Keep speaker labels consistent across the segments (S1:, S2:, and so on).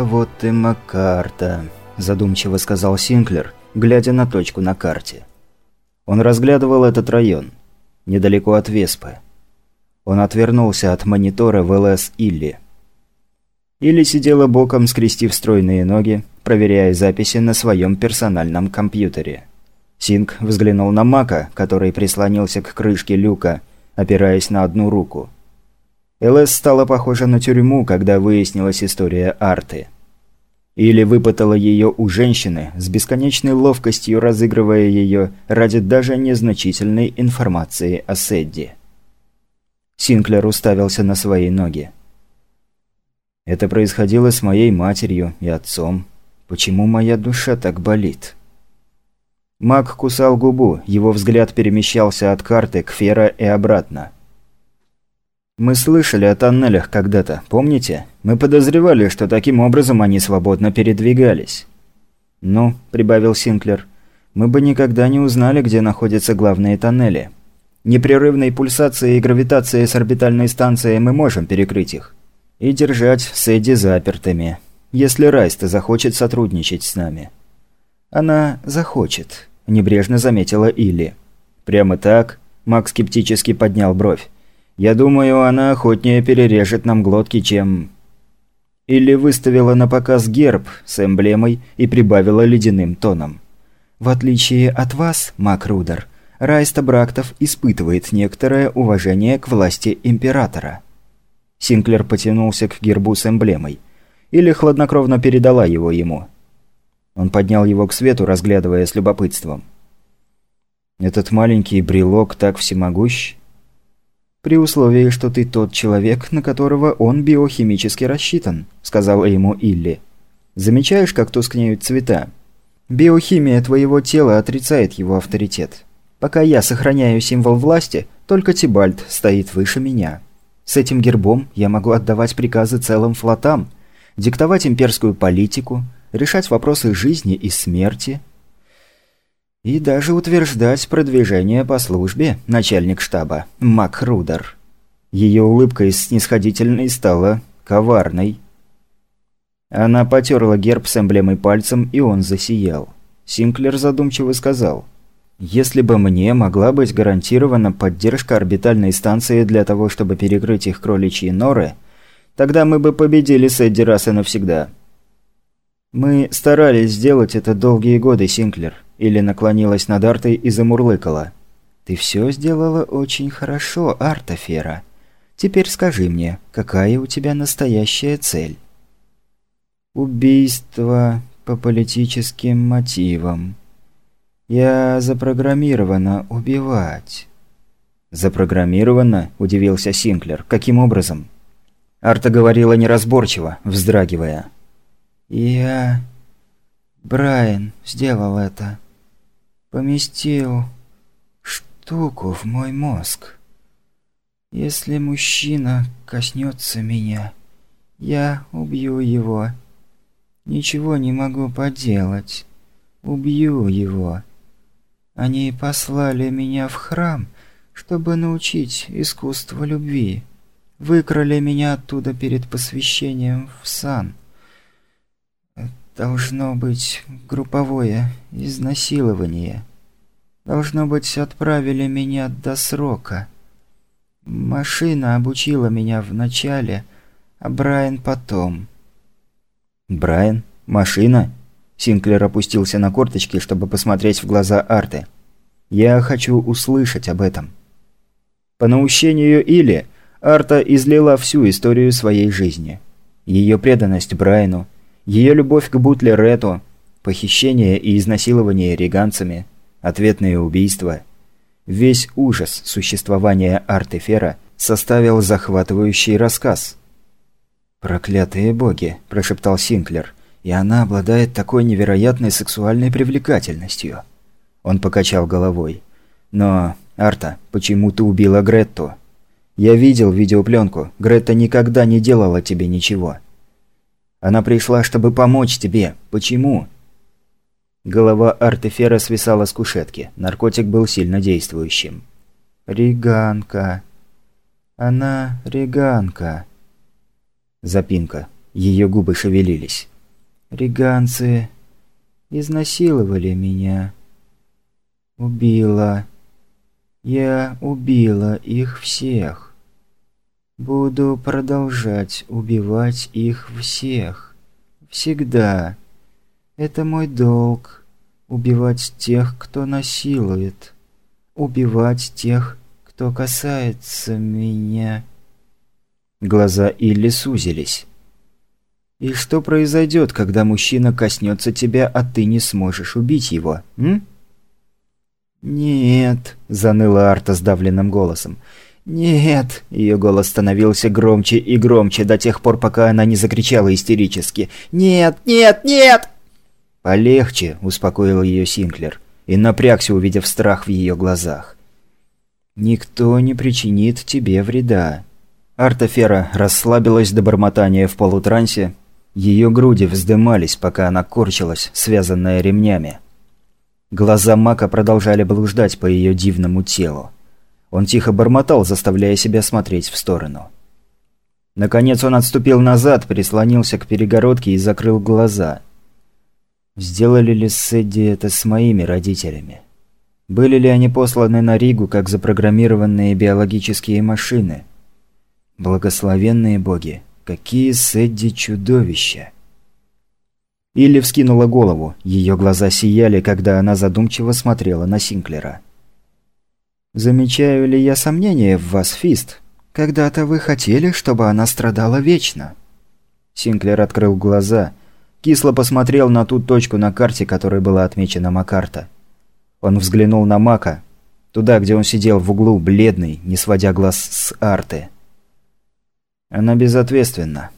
S1: «А вот и Макарта», – задумчиво сказал Синклер, глядя на точку на карте. Он разглядывал этот район, недалеко от Веспы. Он отвернулся от монитора в ЛС Илли. Или сидела боком, скрестив стройные ноги, проверяя записи на своем персональном компьютере. Синк взглянул на Мака, который прислонился к крышке люка, опираясь на одну руку. ЛС стала похожа на тюрьму, когда выяснилась история Арты. Или выпытала ее у женщины, с бесконечной ловкостью разыгрывая ее ради даже незначительной информации о Сэдди. Синклер уставился на свои ноги. Это происходило с моей матерью и отцом. Почему моя душа так болит? Маг кусал губу, его взгляд перемещался от карты к Фера и обратно. Мы слышали о тоннелях когда-то, помните? Мы подозревали, что таким образом они свободно передвигались. «Ну», – прибавил Синклер, – «мы бы никогда не узнали, где находятся главные тоннели. Непрерывной пульсацией и гравитацией с орбитальной станцией мы можем перекрыть их. И держать Сэдди запертыми, если Райста захочет сотрудничать с нами». «Она захочет», – небрежно заметила Илли. «Прямо так?» – Мак скептически поднял бровь. Я думаю, она охотнее перережет нам глотки, чем... Или выставила на показ герб с эмблемой и прибавила ледяным тоном. В отличие от вас, Макрудер, Райста Брактов испытывает некоторое уважение к власти Императора. Синклер потянулся к гербу с эмблемой. Или хладнокровно передала его ему. Он поднял его к свету, разглядывая с любопытством. «Этот маленький брелок так всемогущ?» «При условии, что ты тот человек, на которого он биохимически рассчитан», – сказал ему Илли. «Замечаешь, как тускнеют цвета? Биохимия твоего тела отрицает его авторитет. Пока я сохраняю символ власти, только Тибальт стоит выше меня. С этим гербом я могу отдавать приказы целым флотам, диктовать имперскую политику, решать вопросы жизни и смерти, и даже утверждать продвижение по службе, начальник штаба, Мак Рудер. Ее улыбка из снисходительной стала коварной. Она потерла герб с эмблемой пальцем, и он засиял. Синклер задумчиво сказал. «Если бы мне могла быть гарантирована поддержка орбитальной станции для того, чтобы перекрыть их кроличьи норы, тогда мы бы победили Сэдди раз и навсегда». «Мы старались сделать это долгие годы, Синклер», или наклонилась над Артой и замурлыкала. «Ты все сделала очень хорошо, Артафера. Теперь скажи мне, какая у тебя настоящая цель?» «Убийство по политическим мотивам. Я запрограммирована убивать». «Запрограммирована?» – удивился Синклер. «Каким образом?» Арта говорила неразборчиво, вздрагивая. «Я... Брайан сделал это поместил штуку в мой мозг. Если мужчина коснется меня, я убью его. Ничего не могу поделать. Убью его. Они послали меня в храм, чтобы научить искусству любви. Выкрали меня оттуда перед посвящением в сан. Должно быть групповое изнасилование. Должно быть, отправили меня до срока. Машина обучила меня вначале, а Брайан потом. Брайан? Машина? Синклер опустился на корточки, чтобы посмотреть в глаза Арты. «Я хочу услышать об этом». По наущению Или, Арта излила всю историю своей жизни. Ее преданность Брайану, ее любовь к Бутлерету, похищение и изнасилование реганцами, ответные убийства. Весь ужас существования Артефера составил захватывающий рассказ. «Проклятые боги», – прошептал Синклер, – «и она обладает такой невероятной сексуальной привлекательностью». Он покачал головой. «Но, Арта, почему ты убила Гретту?» «Я видел видеопленку. Гретта никогда не делала тебе ничего». Она пришла, чтобы помочь тебе. Почему?» Голова Артефера свисала с кушетки. Наркотик был сильно действующим. «Риганка. Она Риганка». Запинка. Ее губы шевелились. Риганцы изнасиловали меня. Убила. Я убила их всех. Буду продолжать убивать их всех. Всегда. Это мой долг. Убивать тех, кто насилует. Убивать тех, кто касается меня. Глаза Илли сузились. И что произойдет, когда мужчина коснется тебя, а ты не сможешь убить его, м? «Нет», – заныла Арта сдавленным голосом. «Нет!» – ее голос становился громче и громче до тех пор, пока она не закричала истерически. «Нет! Нет! Нет!» «Полегче!» – успокоил ее Синклер и напрягся, увидев страх в ее глазах. «Никто не причинит тебе вреда». Артафера расслабилась до бормотания в полутрансе. Ее груди вздымались, пока она корчилась, связанная ремнями. Глаза Мака продолжали блуждать по ее дивному телу. Он тихо бормотал, заставляя себя смотреть в сторону. Наконец он отступил назад, прислонился к перегородке и закрыл глаза. Сделали ли Сэдди это с моими родителями? Были ли они посланы на Ригу как запрограммированные биологические машины? Благословенные боги, какие Сэдди чудовища! Илли вскинула голову. Ее глаза сияли, когда она задумчиво смотрела на Синклера. «Замечаю ли я сомнения в вас, Фист? Когда-то вы хотели, чтобы она страдала вечно». Синклер открыл глаза, кисло посмотрел на ту точку на карте, которой была отмечена Макарта. Он взглянул на Мака, туда, где он сидел в углу, бледный, не сводя глаз с арты. «Она безответственна»,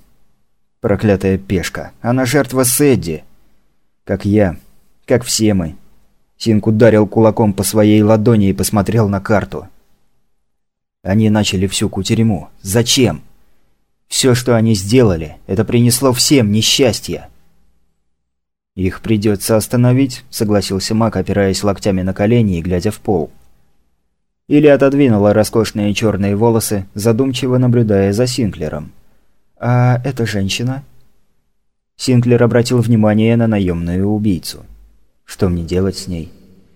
S1: Проклятая пешка. Она жертва Сэдди. Как я. Как все мы. Синк ударил кулаком по своей ладони и посмотрел на карту. Они начали всю кутерьму. Зачем? Все, что они сделали, это принесло всем несчастье. «Их придется остановить», — согласился Мак, опираясь локтями на колени и глядя в пол. Или отодвинула роскошные черные волосы, задумчиво наблюдая за Синклером. «А эта женщина?» Синклер обратил внимание на наемную убийцу. «Что мне делать с ней?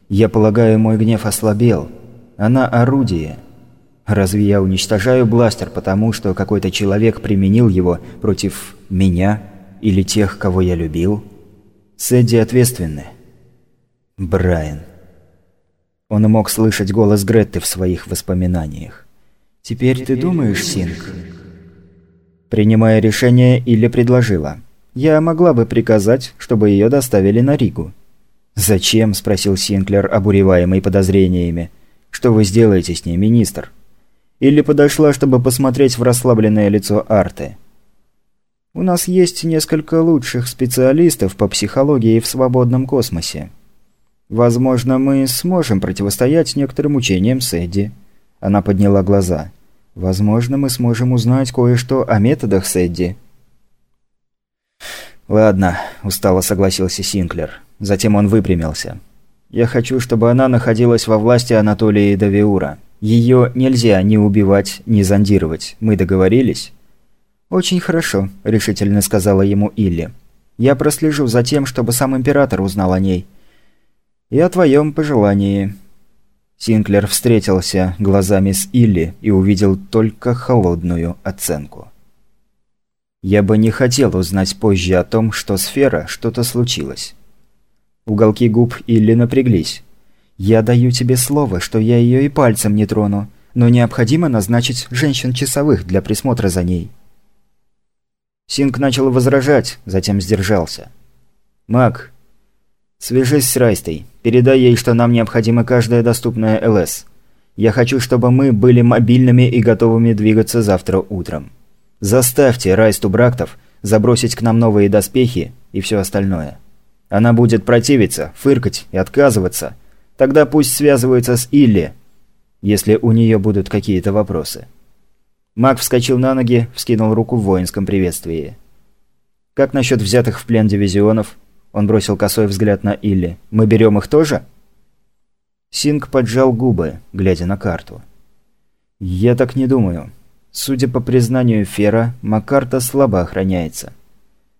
S1: Я полагаю, мой гнев ослабел. Она орудие. Разве я уничтожаю бластер, потому что какой-то человек применил его против меня или тех, кого я любил? Сэдди ответственны. Брайан». Он мог слышать голос Гретты в своих воспоминаниях. «Теперь ты думаешь, Синк?» Принимая решение, Илли предложила. «Я могла бы приказать, чтобы ее доставили на Ригу». «Зачем?» – спросил Синклер, обуреваемый подозрениями. «Что вы сделаете с ней, министр?» Илли подошла, чтобы посмотреть в расслабленное лицо Арты. «У нас есть несколько лучших специалистов по психологии в свободном космосе. Возможно, мы сможем противостоять некоторым учениям Сэдди». Она подняла глаза. Возможно, мы сможем узнать кое-что о методах Сэдди. «Ладно», – устало согласился Синклер. Затем он выпрямился. «Я хочу, чтобы она находилась во власти Анатолия Давиура. Ее нельзя ни убивать, ни зондировать. Мы договорились?» «Очень хорошо», – решительно сказала ему Илли. «Я прослежу за тем, чтобы сам Император узнал о ней. И о твоем пожелании. Синклер встретился глазами с Илли и увидел только холодную оценку. «Я бы не хотел узнать позже о том, что сфера что-то случилось». Уголки губ Илли напряглись. «Я даю тебе слово, что я ее и пальцем не трону, но необходимо назначить женщин-часовых для присмотра за ней». Синк начал возражать, затем сдержался. «Мак, свяжись с Райстой. Передай ей, что нам необходима каждая доступная ЛС. Я хочу, чтобы мы были мобильными и готовыми двигаться завтра утром. Заставьте Райсту Брактов забросить к нам новые доспехи и все остальное. Она будет противиться, фыркать и отказываться. Тогда пусть связывается с Илли, если у нее будут какие-то вопросы. Маг вскочил на ноги, вскинул руку в воинском приветствии. «Как насчет взятых в плен дивизионов?» Он бросил косой взгляд на Илли. «Мы берем их тоже?» Синг поджал губы, глядя на карту. «Я так не думаю. Судя по признанию Фера, Макарта слабо охраняется.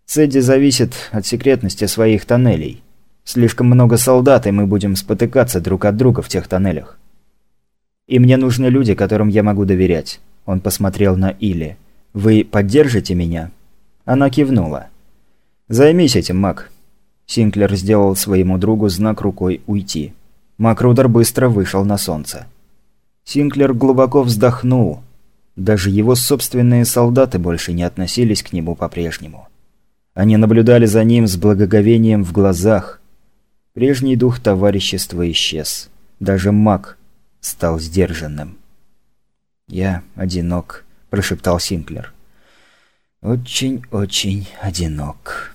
S1: Сэдди зависит от секретности своих тоннелей. Слишком много солдат, и мы будем спотыкаться друг от друга в тех тоннелях. И мне нужны люди, которым я могу доверять. Он посмотрел на Или. «Вы поддержите меня?» Она кивнула. «Займись этим, Мак». Синклер сделал своему другу знак рукой «Уйти». Макрудер быстро вышел на солнце. Синклер глубоко вздохнул. Даже его собственные солдаты больше не относились к нему по-прежнему. Они наблюдали за ним с благоговением в глазах. Прежний дух товарищества исчез. Даже маг стал сдержанным. «Я одинок», – прошептал Синклер. «Очень-очень одинок».